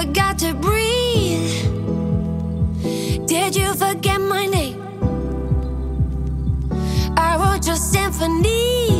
forgot to breathe? Did you forget my name? I wrote your symphony.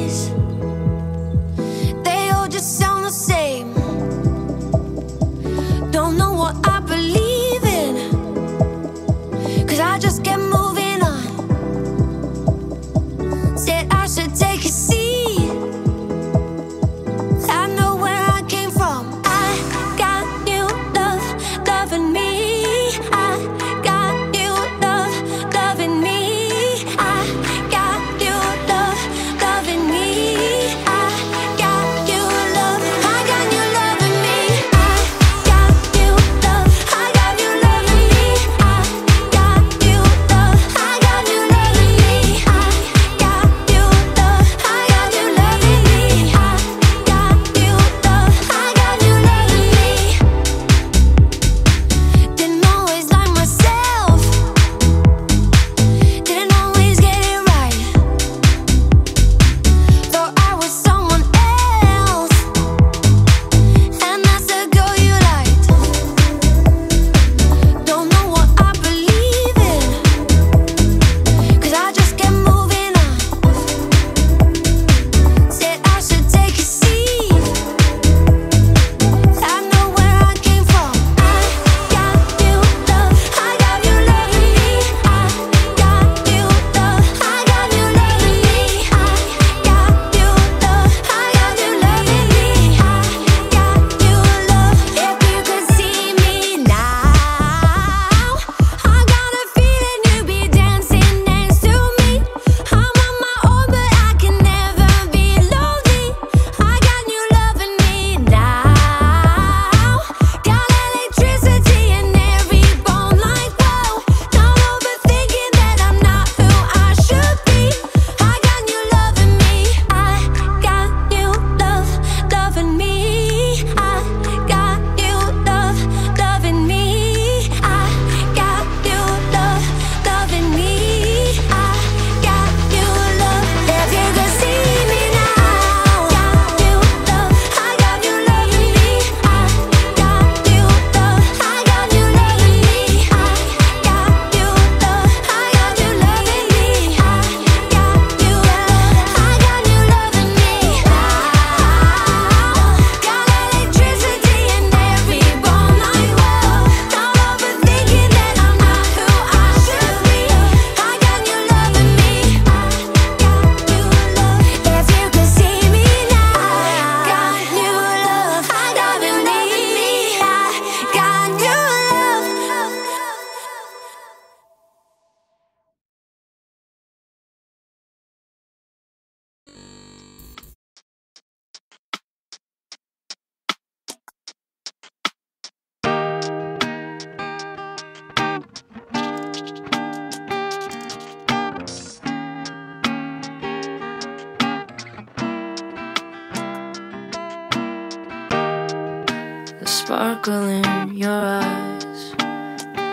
Sparkle in your eyes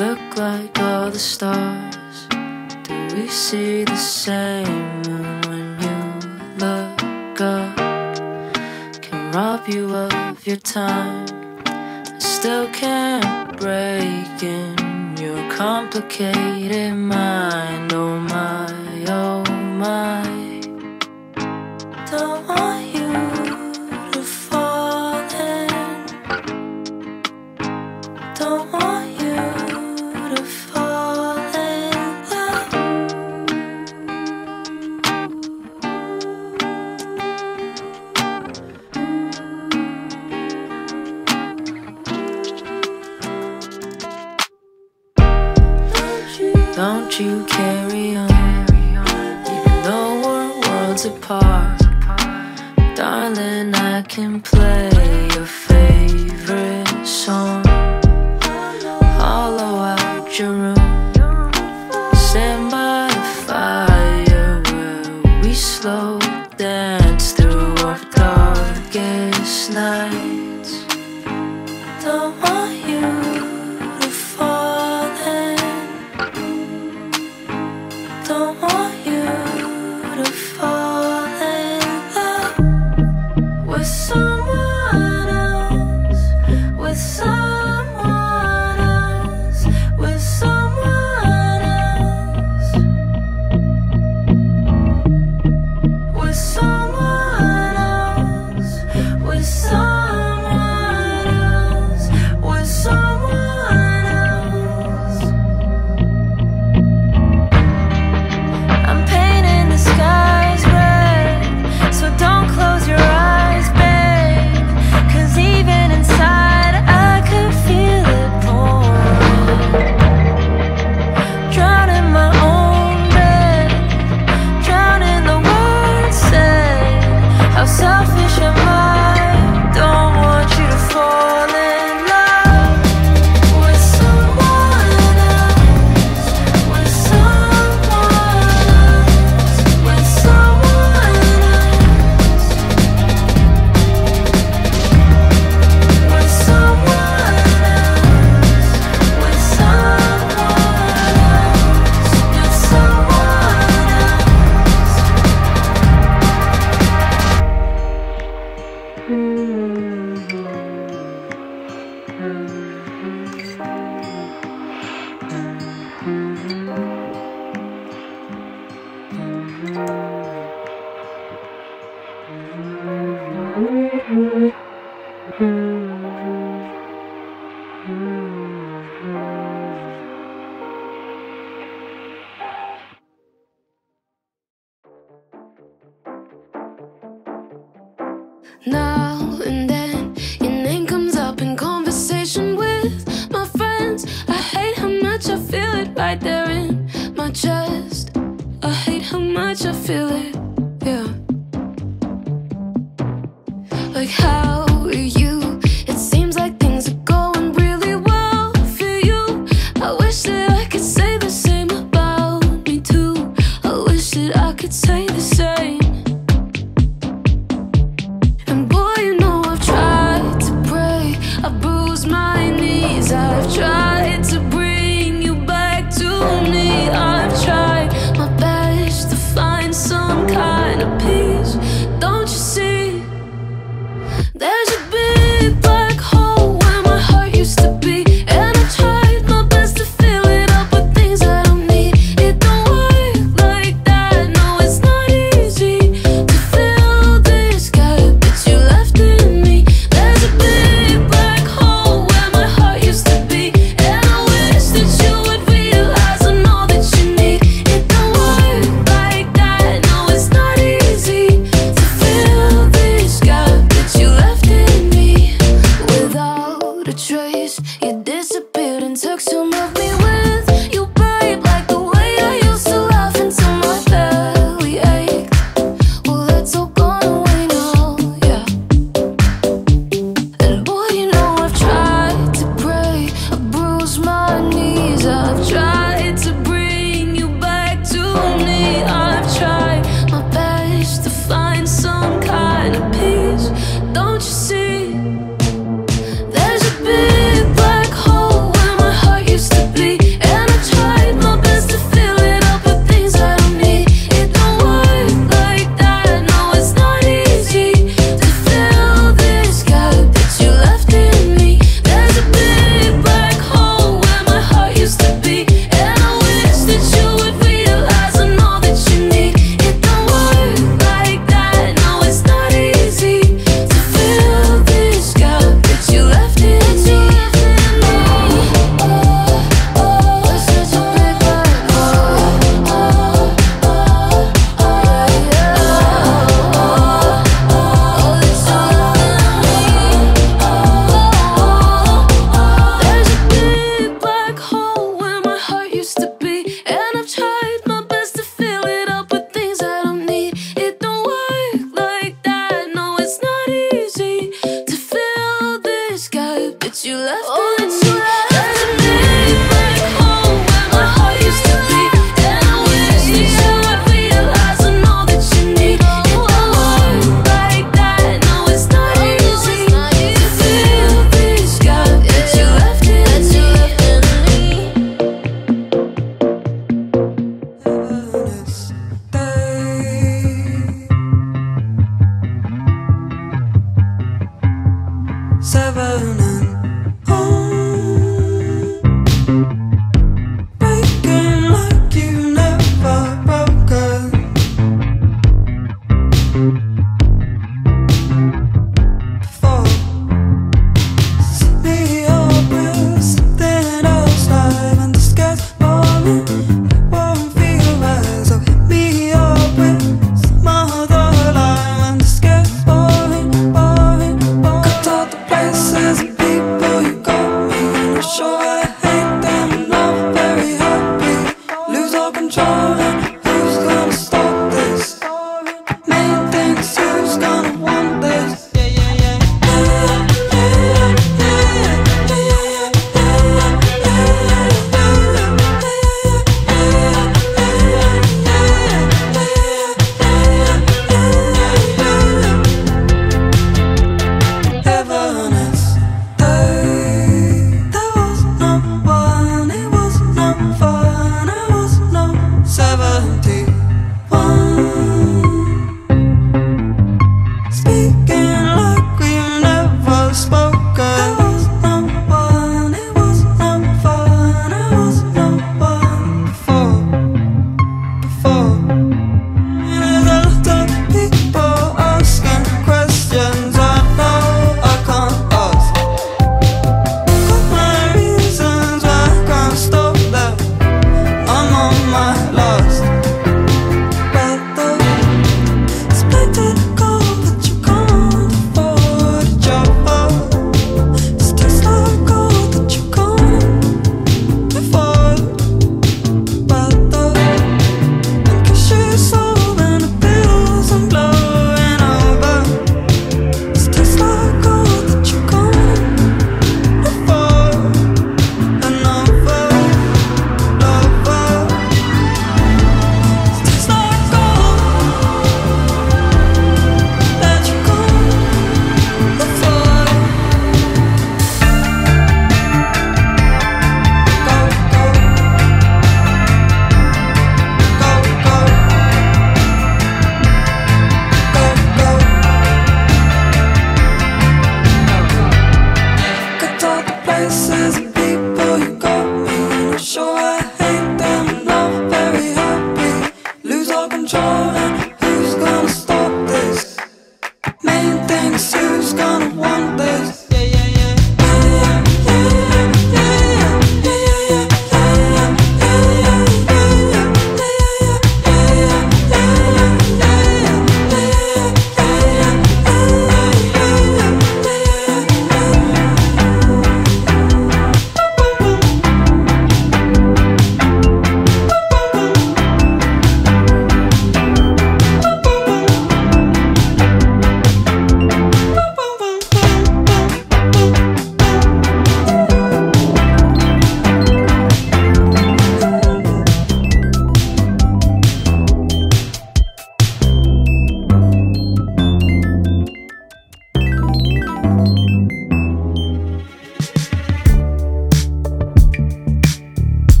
look like all the stars. Do we see the same? moon when you look up, can rob you of your time. I still can't break in your complicated mind. Oh my, oh my.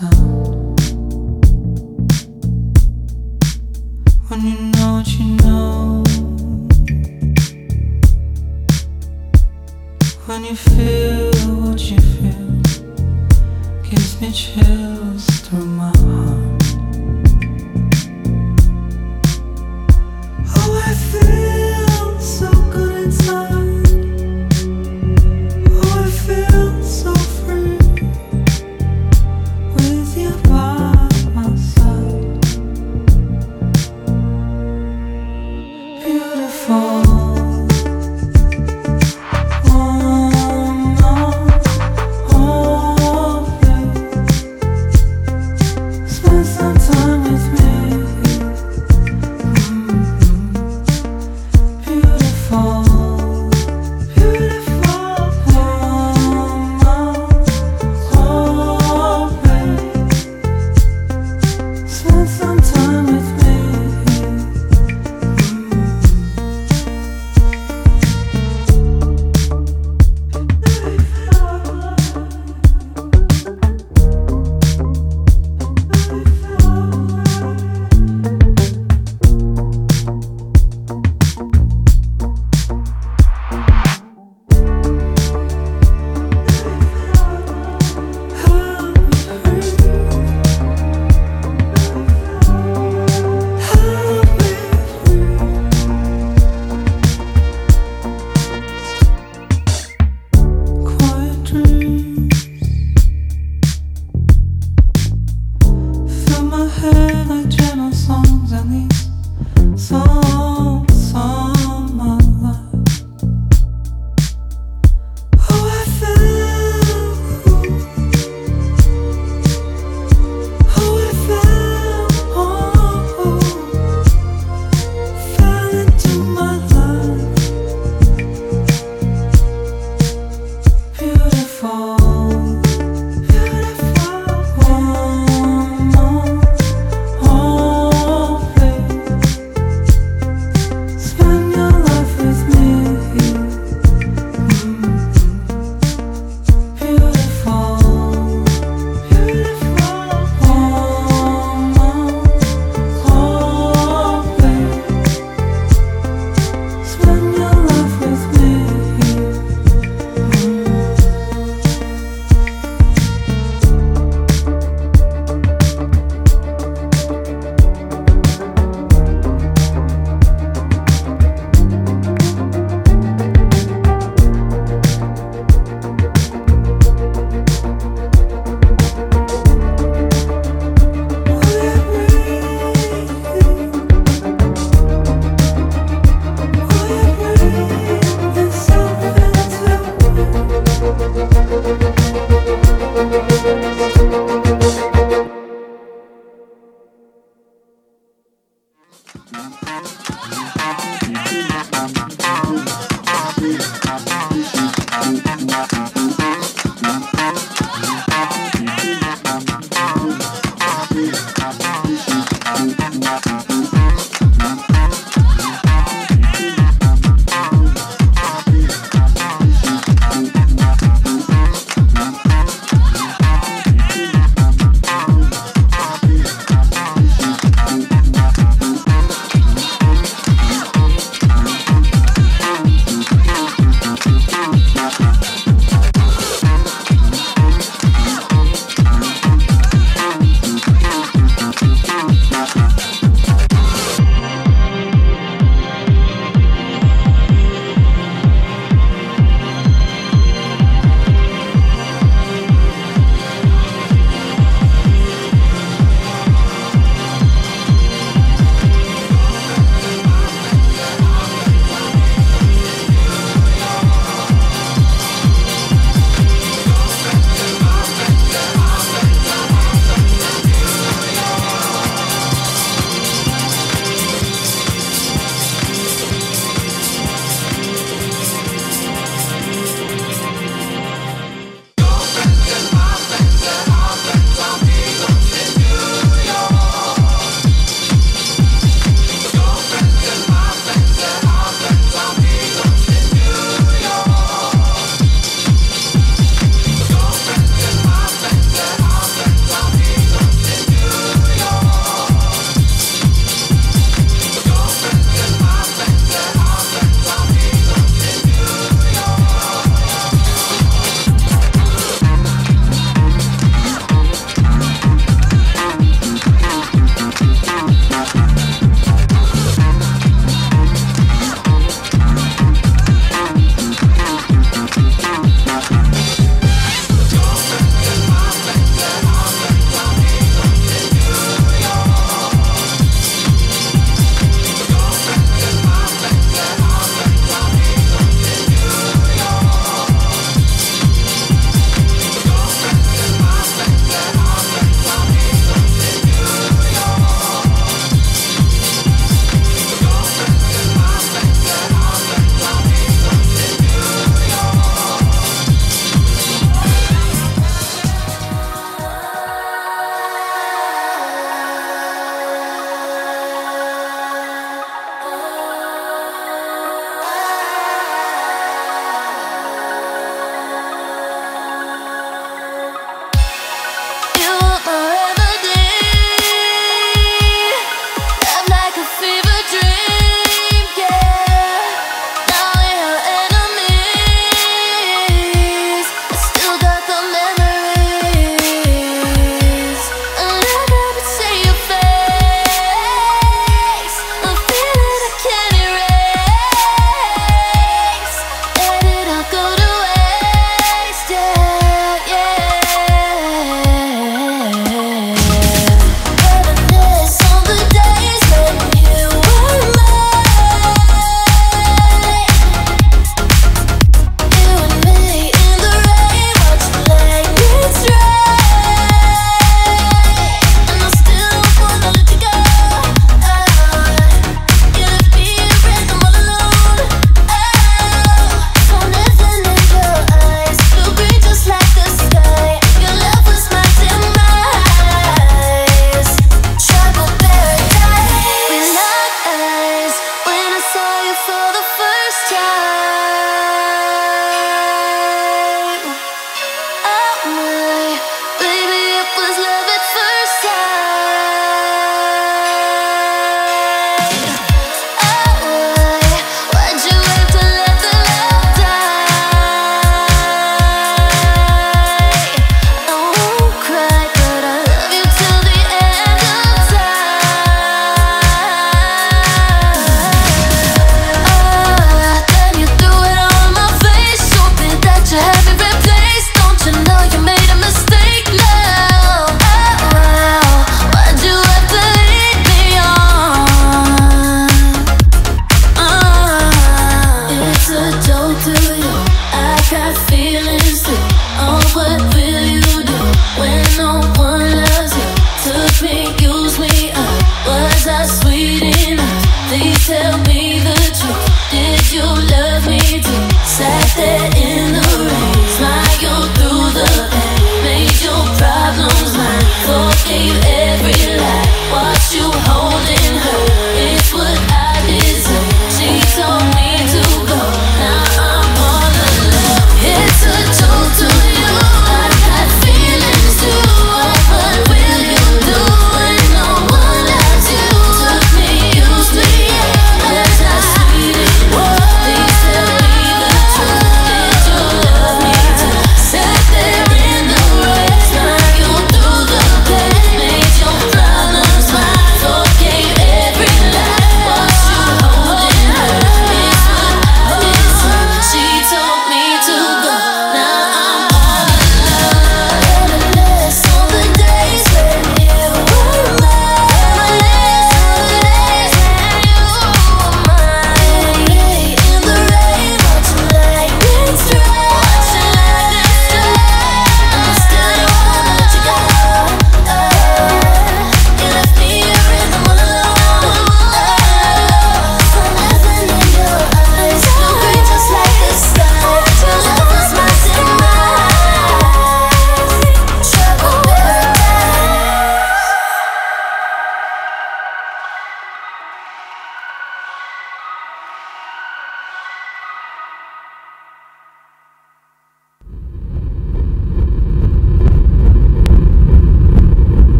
When you know what you know, when you feel what you feel, gives me chills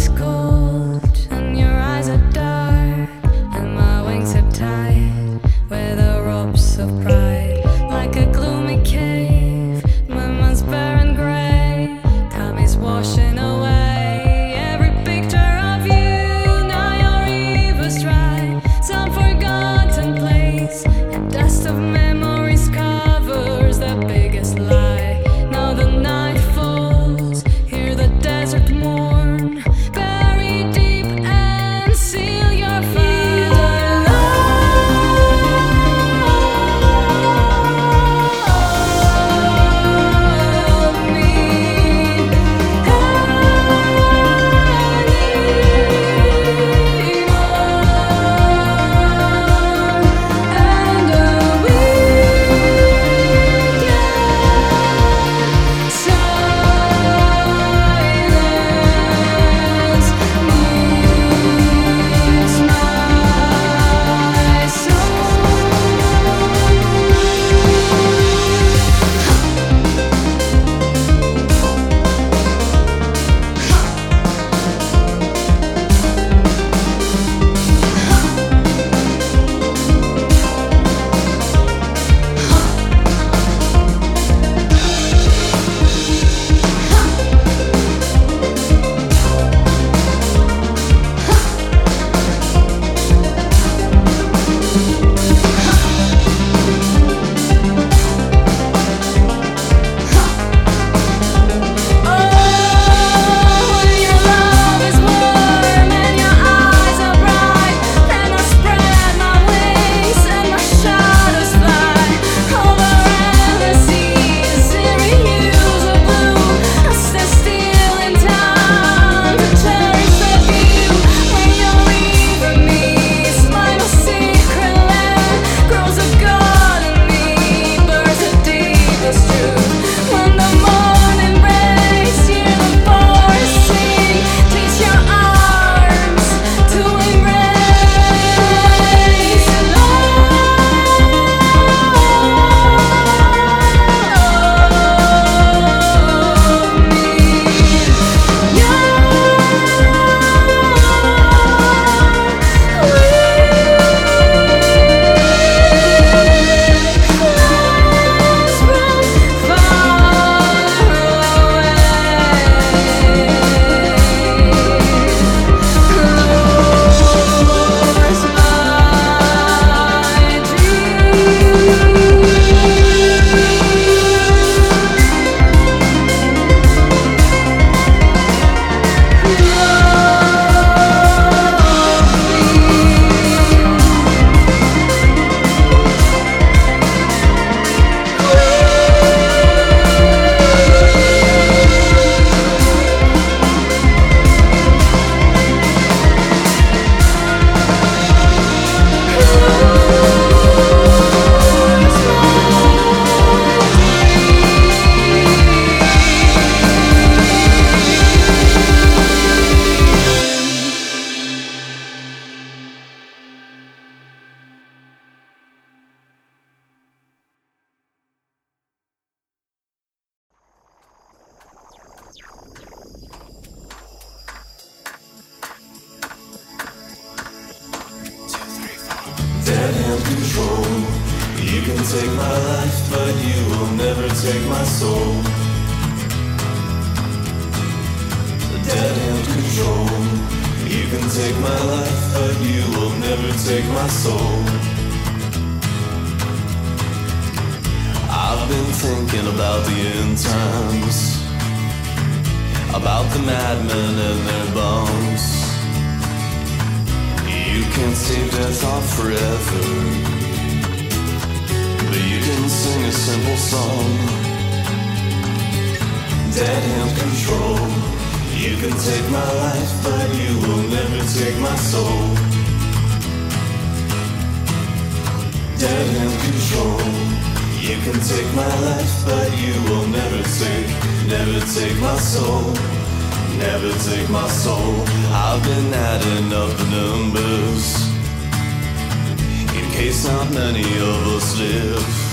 let's go. control. You can take my life, but you will never take my soul. Dead hand control. You can take my life, but you will never take my soul. I've been thinking about the end times, about the madmen and their bombs. You can save death off forever a simple song. Dead hand control. You can take my life, but you will never take my soul. Dead hand control. You can take my life, but you will never take, never take my soul. Never take my soul. I've been adding up the numbers. In case not many of us live.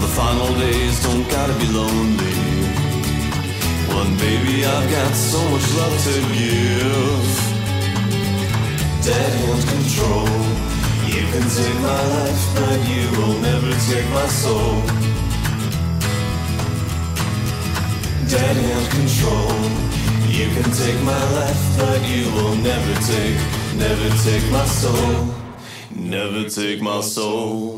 The final days don't gotta be lonely. One baby, I've got so much love to give. Dead hand control. You can take my life, but you will never take my soul. Dead hand control. You can take my life, but you will never take, never take my soul. Never take my soul.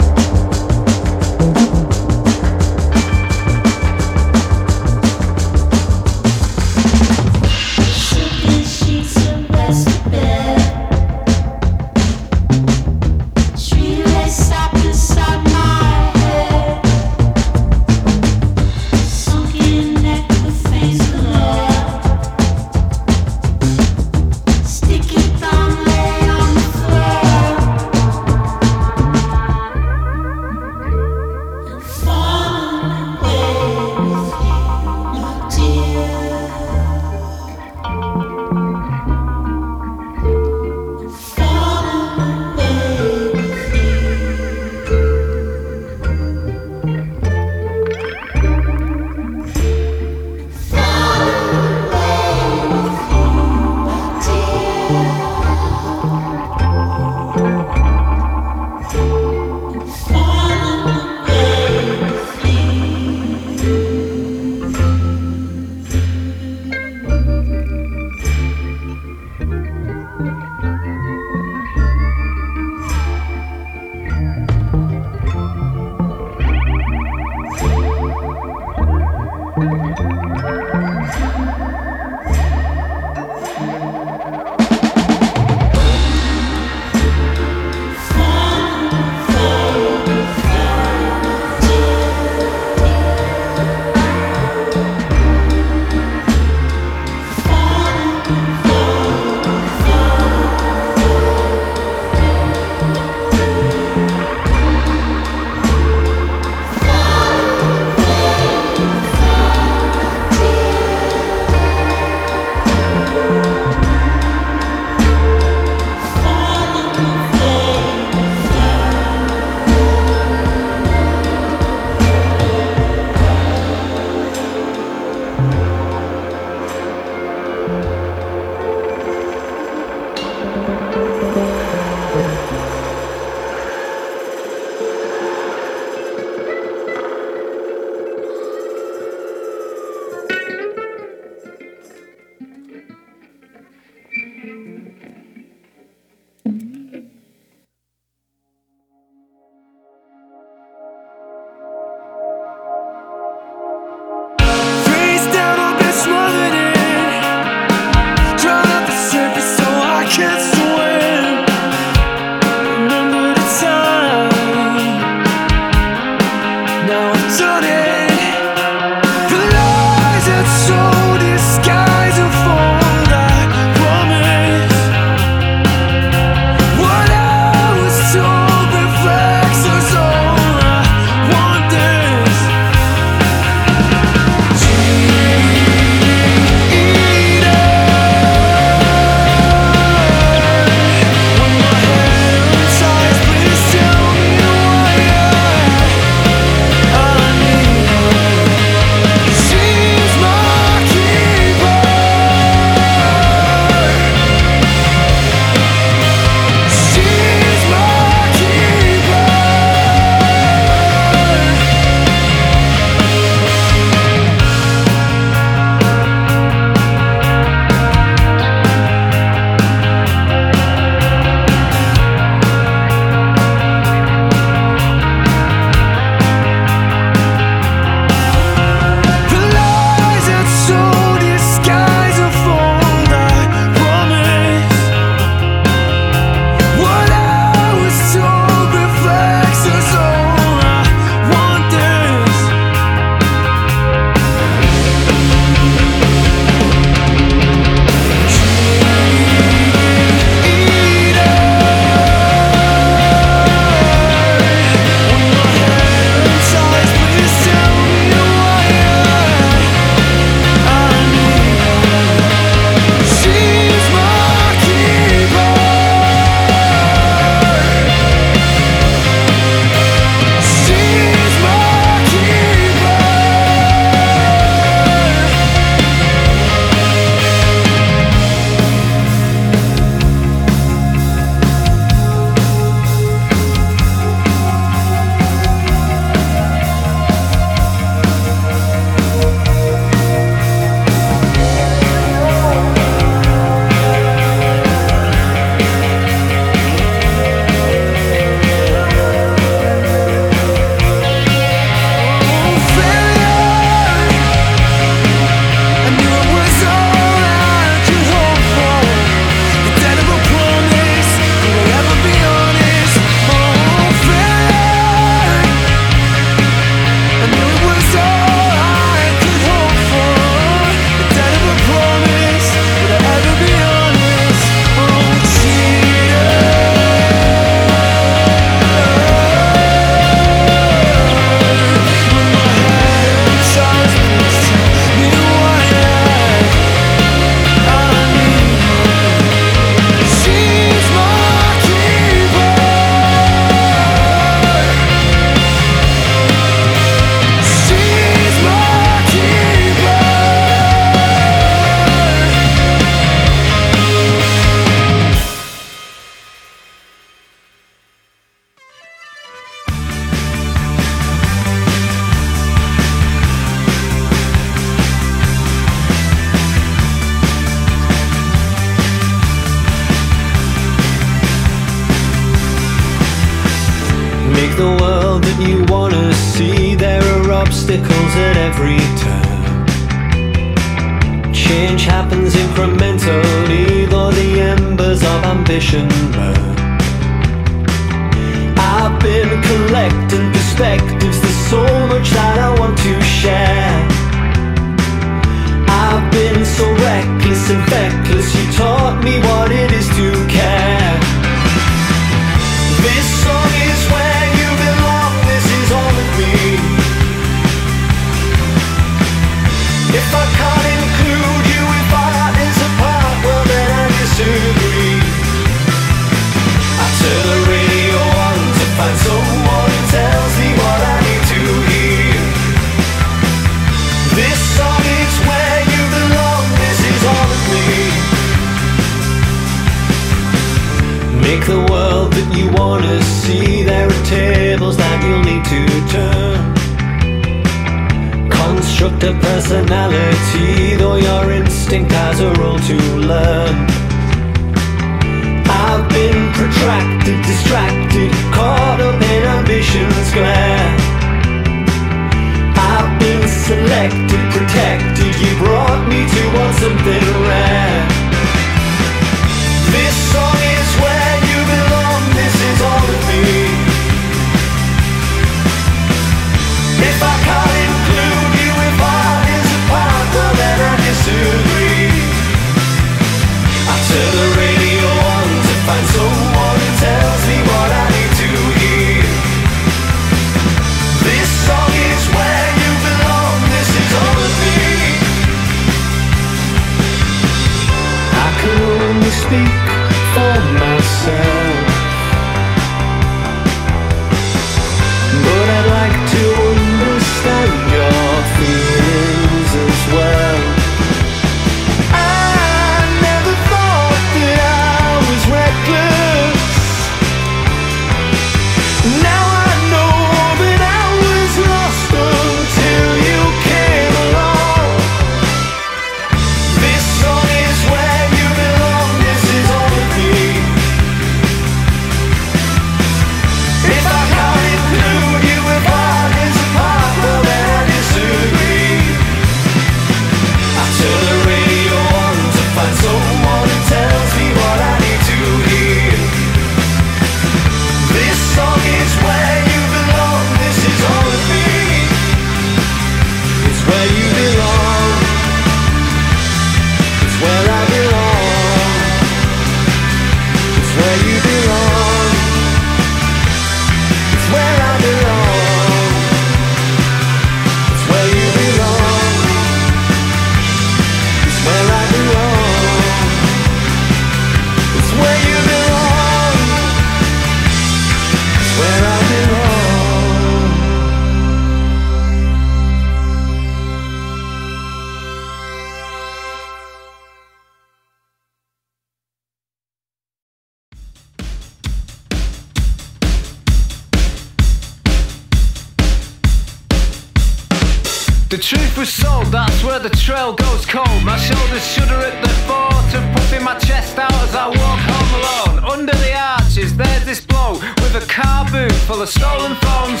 Where the trail goes cold. My shoulders shudder at the thought of puffing my chest out as I walk home alone. Under the arches, there's this blow with a car boot full of stolen phones,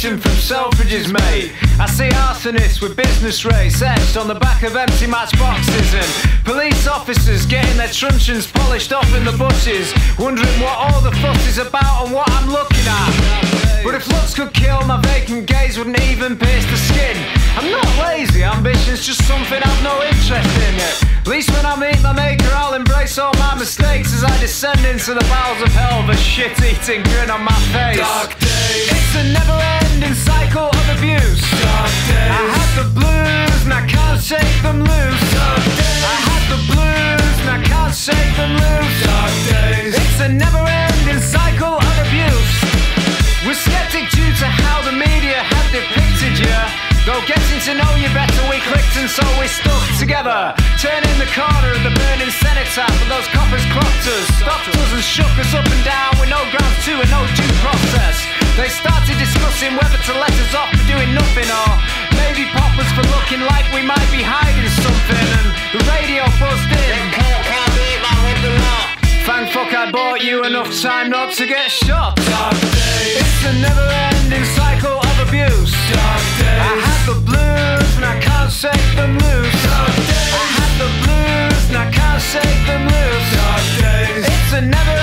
from Selfridges, mate. I see arsonists with business rates etched on the back of empty matchboxes and police officers getting their truncheons polished off in the bushes, wondering what all the fuss is about and what I'm looking at. But if looks could kill, my vacant gaze wouldn't even pierce the skin. I'm not lazy, ambition's just something I've no interest in. At least when I meet my maker, I'll embrace all my mistakes as I descend into the bowels of hell with a shit-eating grin on my face. Dark days. It's a never-ending cycle of abuse. I had the blues and I can't shake them loose. Dark days. I had the blues and I can't shake them loose. Dark days. It's a never-ending cycle of abuse. We're skeptic due to how the media have depicted you. Though getting to know you better, we clicked and so we stuck together. Turning the corner of the burning cenotaph, and those coppers clocked us, stopped us and shook us up and down with no grounds to and no due process. They started discussing whether to let us off for doing nothing or maybe pop us for looking like we might be hiding something. And the radio buzzed in. Thank fuck I bought you enough time not to get shot. It's a never-ending cycle of abuse. Dark days. Can't shake them loose. Dark days. I had the blues and I can't shake them loose. Dark days. It's a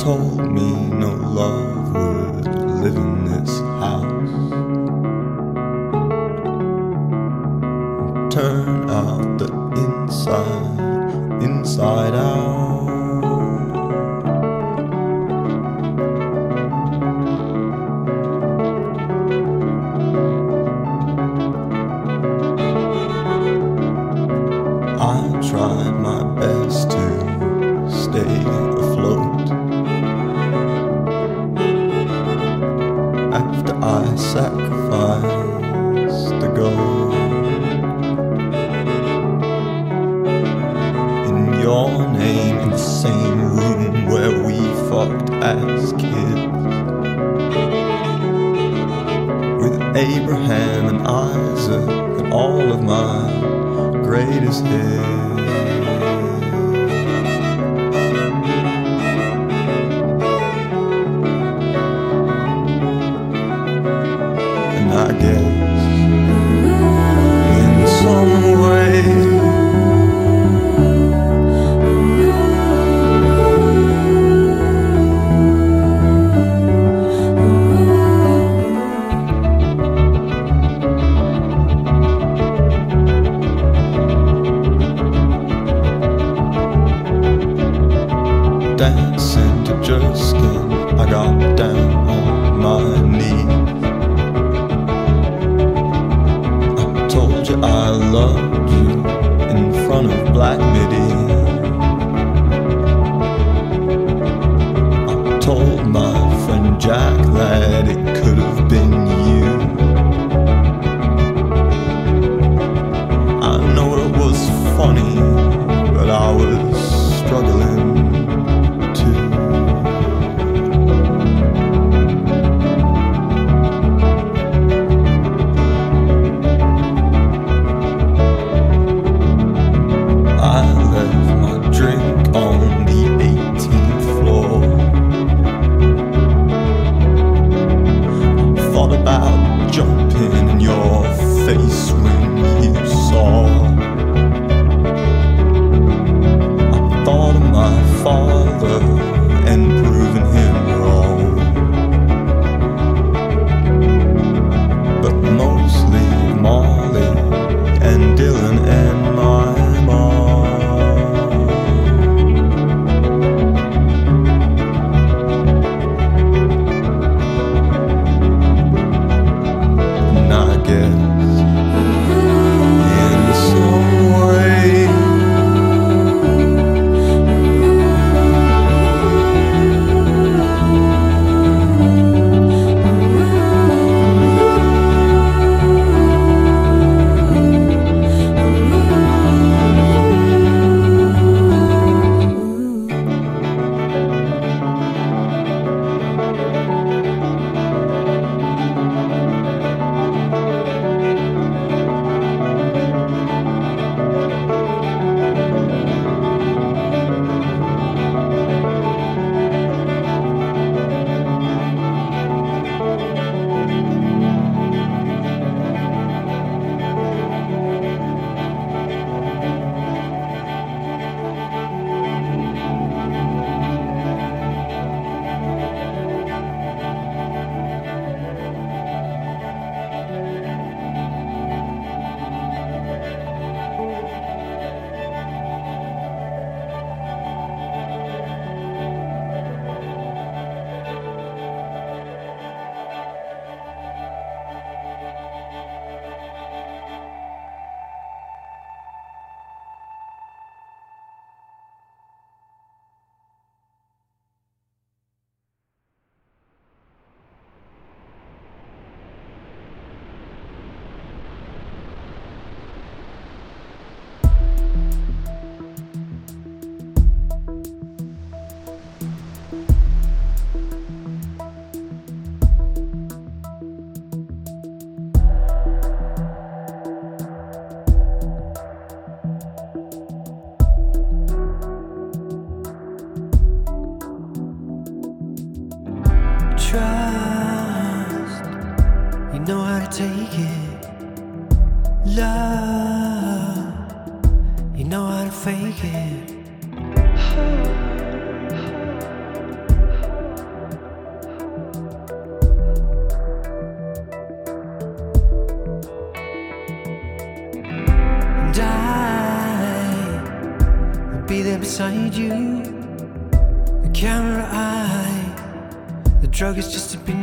told me no love would live in this house. Turn out the inside, inside out. Is just to be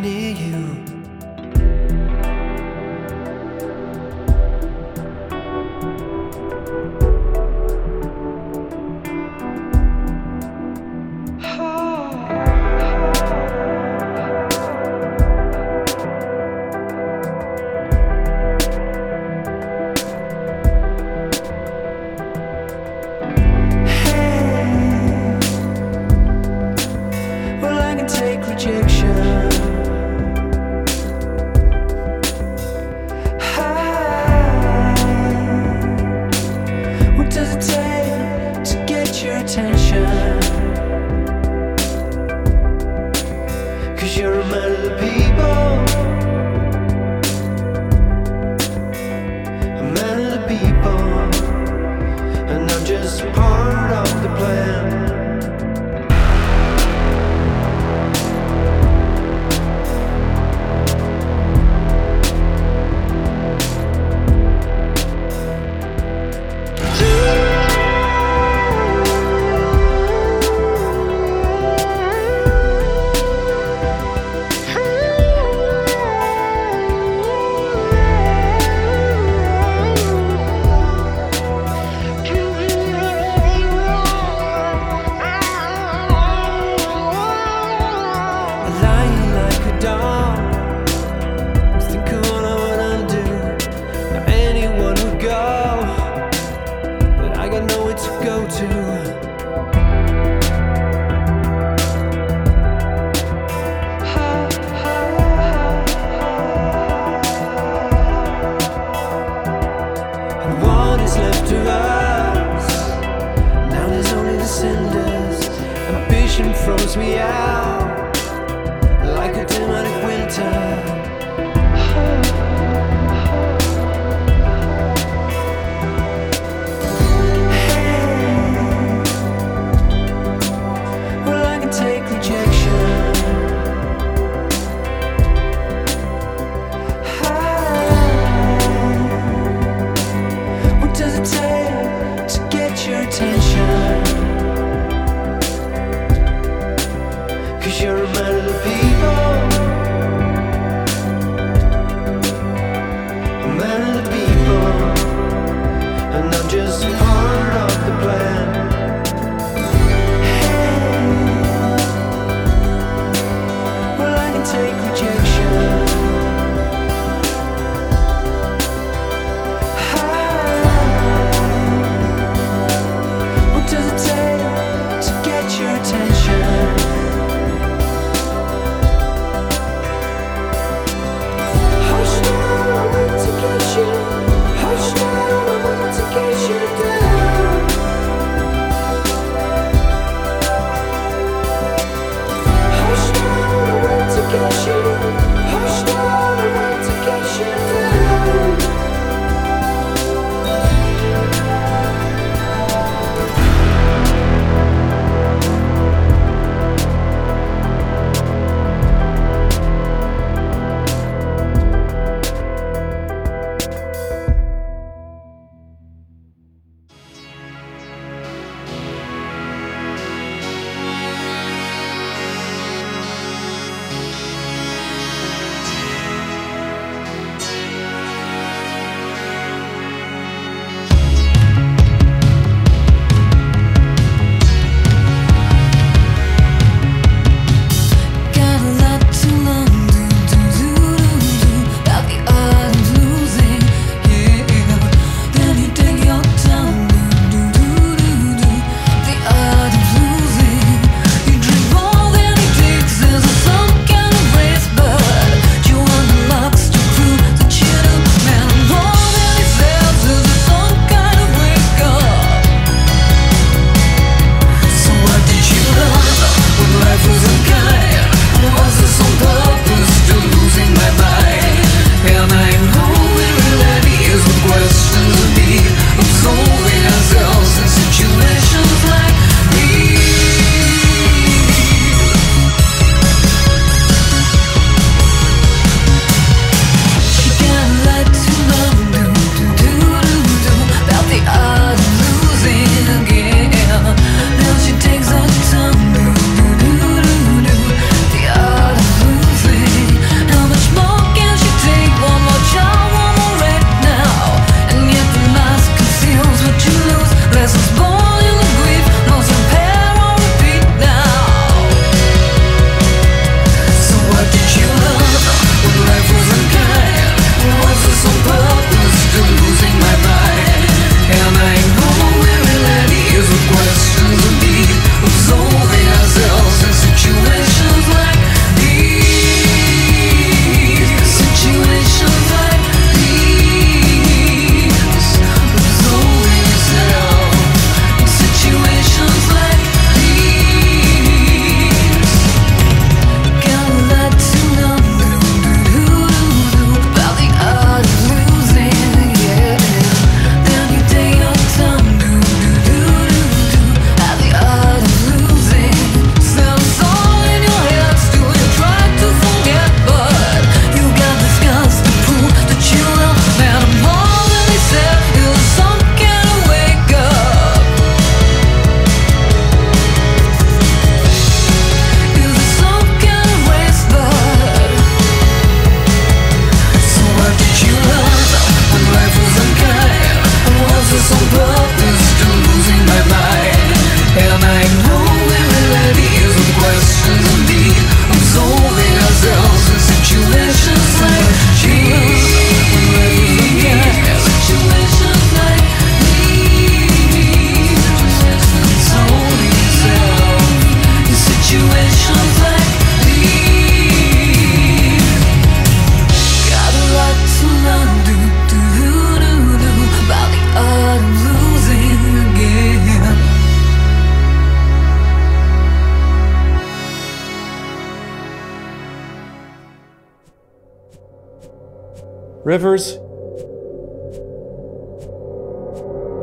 Rivers?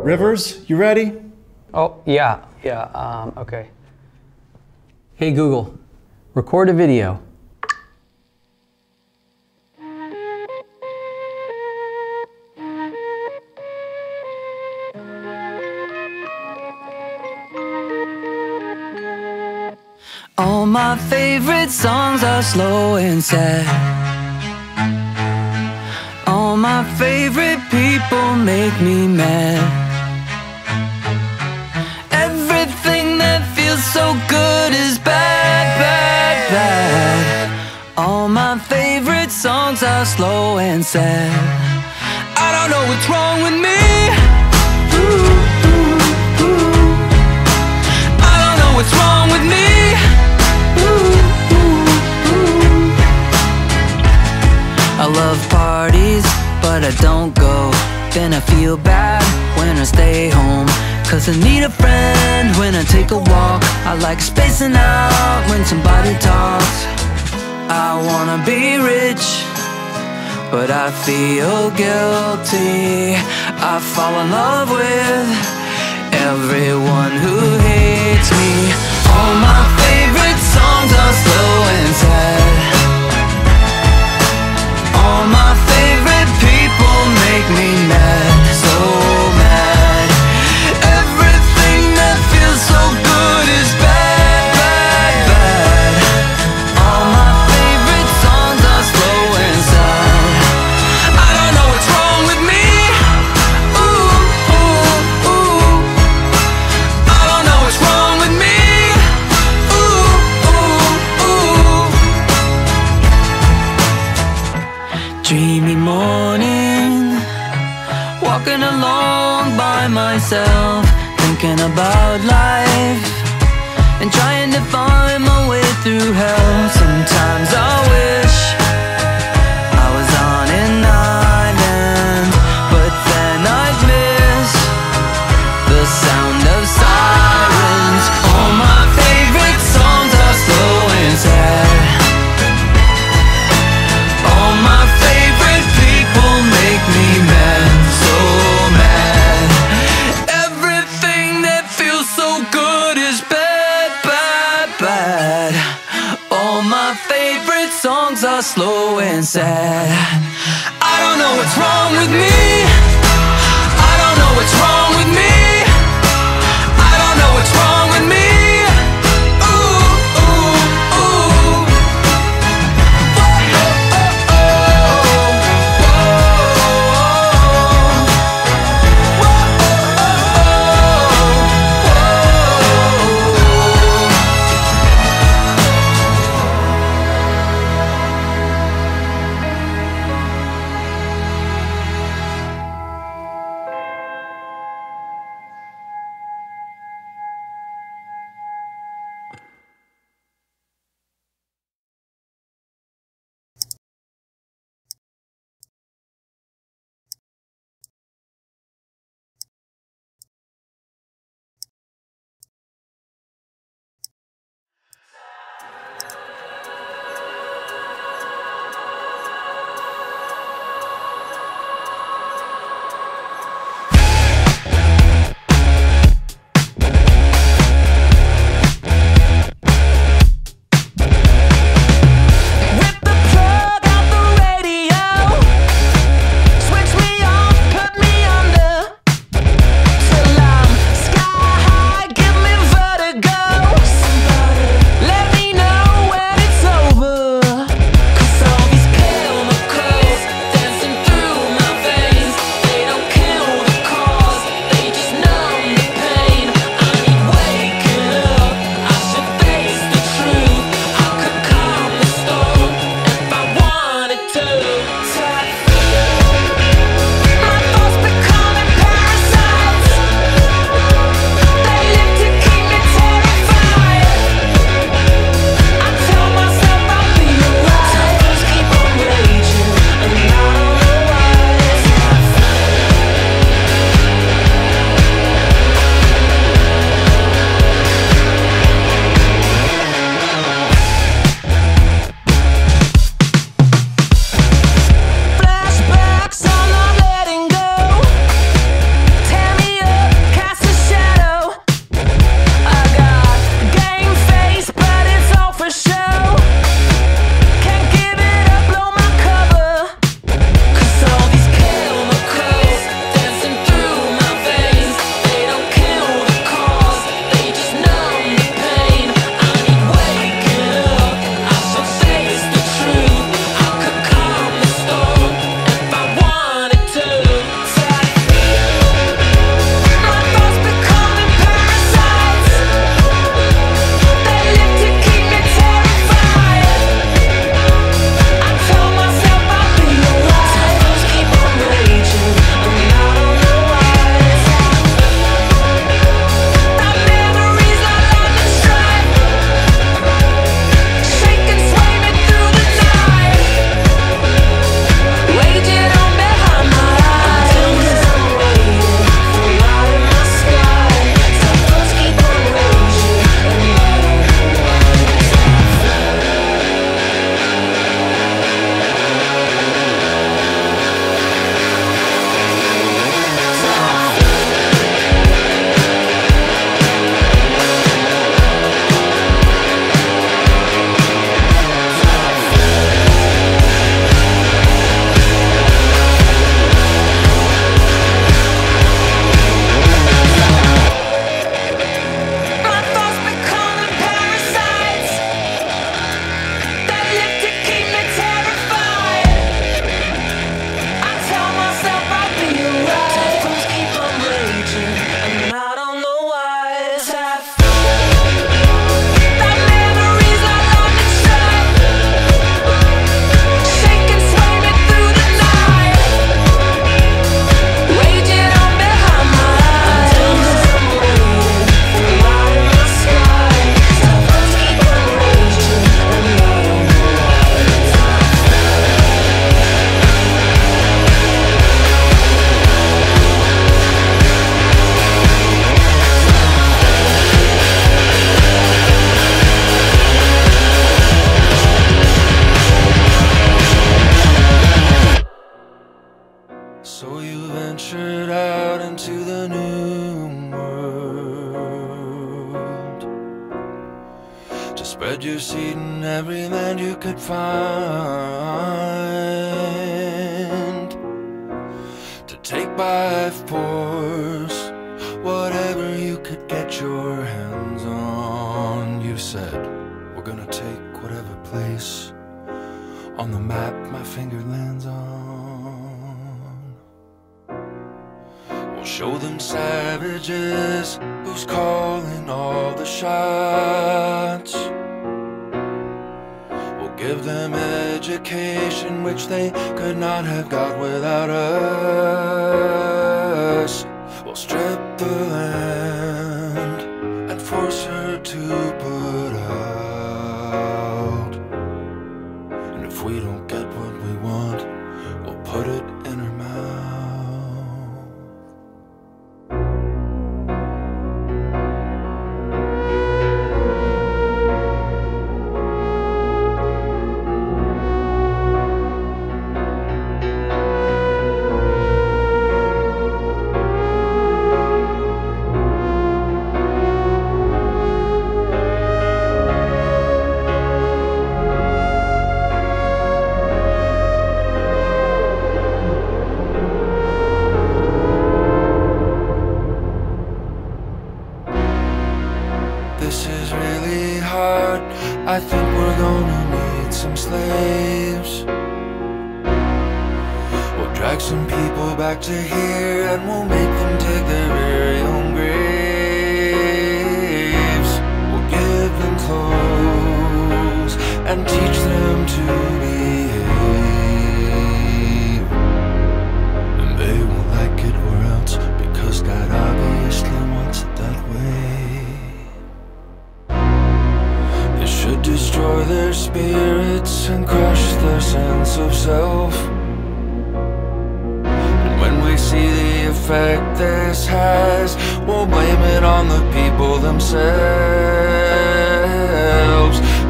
Rivers, you ready? Oh, yeah, yeah, um, okay. Hey Google, record a video. All my favorite songs are slow and sad. All my favorite people make me mad. Everything that feels so good is bad, bad, bad. All my favorite songs are slow and sad. I don't know what's wrong with me. Ooh, ooh, ooh. I don't know what's wrong I don't go. Then I feel bad when I stay home. Cause I need a friend when I take a walk. I like spacing out when somebody talks. I wanna be rich, but I feel guilty. I fall in love with everyone who hates me. All my favorite songs are slow and sad. Make me mad. Slow effect this has, we'll blame it on the people themselves.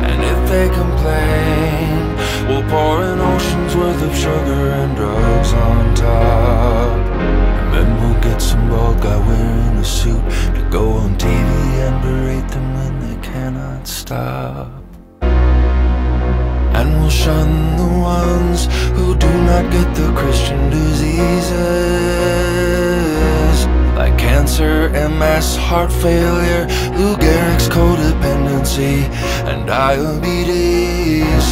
And if they complain, we'll pour an ocean's worth of sugar and drugs on top. And then we'll get some bald guy wearing a suit to go on TV and berate them when they cannot stop. And we'll shun the ones who do not get the Christian diseases cancer, MS, heart failure, Lou Gehrig's codependency, and diabetes.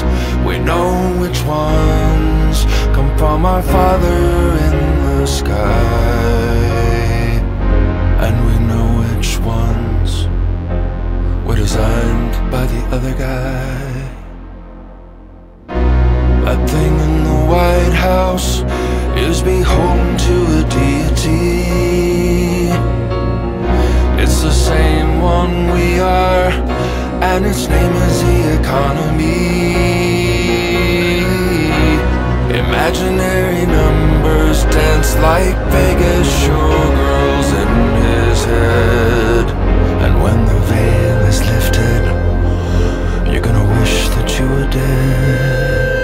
We know which ones come from our Father in the sky, and we know which ones were designed by the other guy. That thing in the White House is beholden to a deity. Same one we are, and its name is the economy. Imaginary numbers dance like Vegas showgirls in his head. And when the veil is lifted, you're gonna wish that you were dead.